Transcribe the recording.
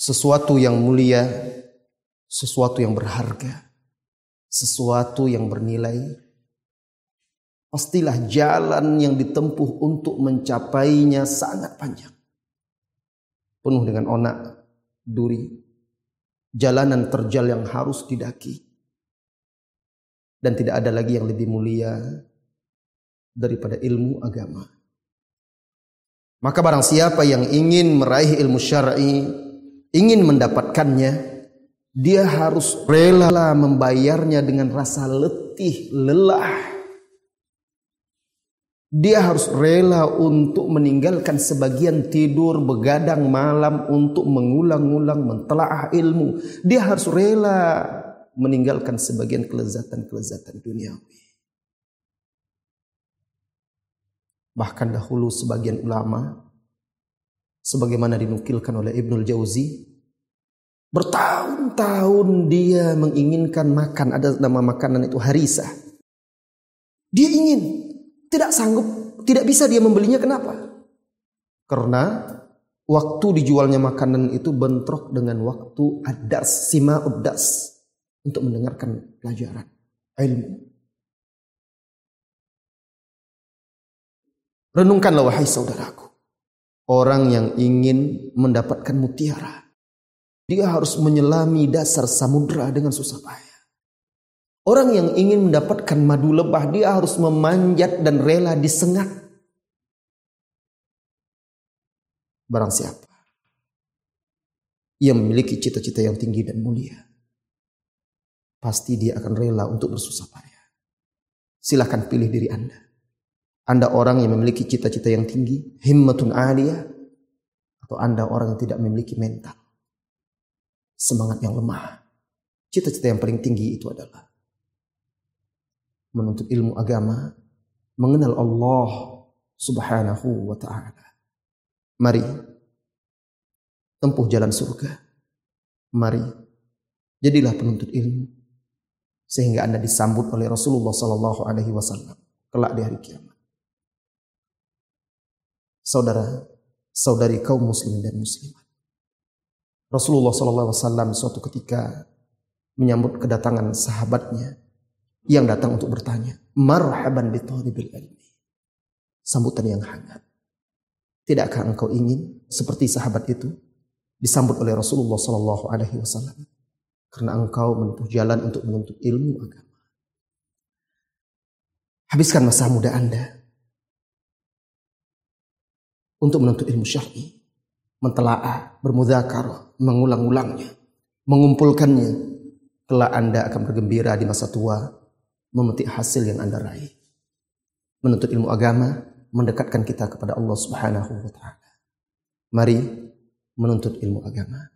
sesuatu yang mulia, sesuatu yang berharga, sesuatu yang bernilai, pastilah jalan yang ditempuh untuk mencapainya sangat panjang. Penuh dengan onak, duri, jalanan terjal yang harus didaki. Dan tidak ada lagi yang lebih mulia daripada ilmu agama. Maka barang siapa yang ingin meraih ilmu syar'i, ingin mendapatkannya, dia harus rela membayarnya dengan rasa letih, lelah. Dia harus rela untuk meninggalkan sebagian tidur, begadang malam untuk mengulang-ulang mentelaah ilmu. Dia harus rela meninggalkan sebagian kelezatan-kelezatan duniawi. Bahkan dahulu sebagian ulama sebagaimana dinukilkan oleh Ibnul Jauzi bertahun-tahun dia menginginkan makan ada nama makanan itu harisa. Dia ingin tidak sanggup, tidak bisa dia membelinya kenapa? Karena waktu dijualnya makanan itu bentrok dengan waktu adas, sima udas untuk mendengarkan pelajaran ilmu. Renungkanlah wahai saudaraku. Orang yang ingin mendapatkan mutiara. Dia harus menyelami dasar samudra dengan susah payah. Orang yang ingin mendapatkan madu lebah dia harus memanjat dan rela disengat. Barang siapa yang memiliki cita-cita yang tinggi dan mulia, pasti dia akan rela untuk bersusah payah. Silahkan pilih diri Anda. Anda orang yang memiliki cita-cita yang tinggi, himmatun aliyah, atau Anda orang yang tidak memiliki mental, semangat yang lemah. Cita-cita yang paling tinggi itu adalah menuntut ilmu agama, mengenal Allah Subhanahu wa taala. Mari tempuh jalan surga. Mari jadilah penuntut ilmu sehingga Anda disambut oleh Rasulullah sallallahu alaihi wasallam kelak di hari kiamat. Saudara, saudari kaum muslim dan muslimat. Rasulullah wasallam suatu ketika menyambut kedatangan sahabatnya yang datang untuk bertanya. Marhaban bitalibil ilmi. Sambutan yang hangat. Tidakkah engkau ingin seperti sahabat itu disambut oleh Rasulullah Sallallahu Alaihi Wasallam karena engkau menempuh jalan untuk menuntut ilmu agama. Habiskan masa muda Anda untuk menuntut ilmu syar'i, mentelaah, bermudzakarah, mengulang-ulangnya, mengumpulkannya. Kelak Anda akan bergembira di masa tua memetik hasil yang Anda raih. Menuntut ilmu agama mendekatkan kita kepada Allah Subhanahu wa taala. Mari menuntut ilmu agama.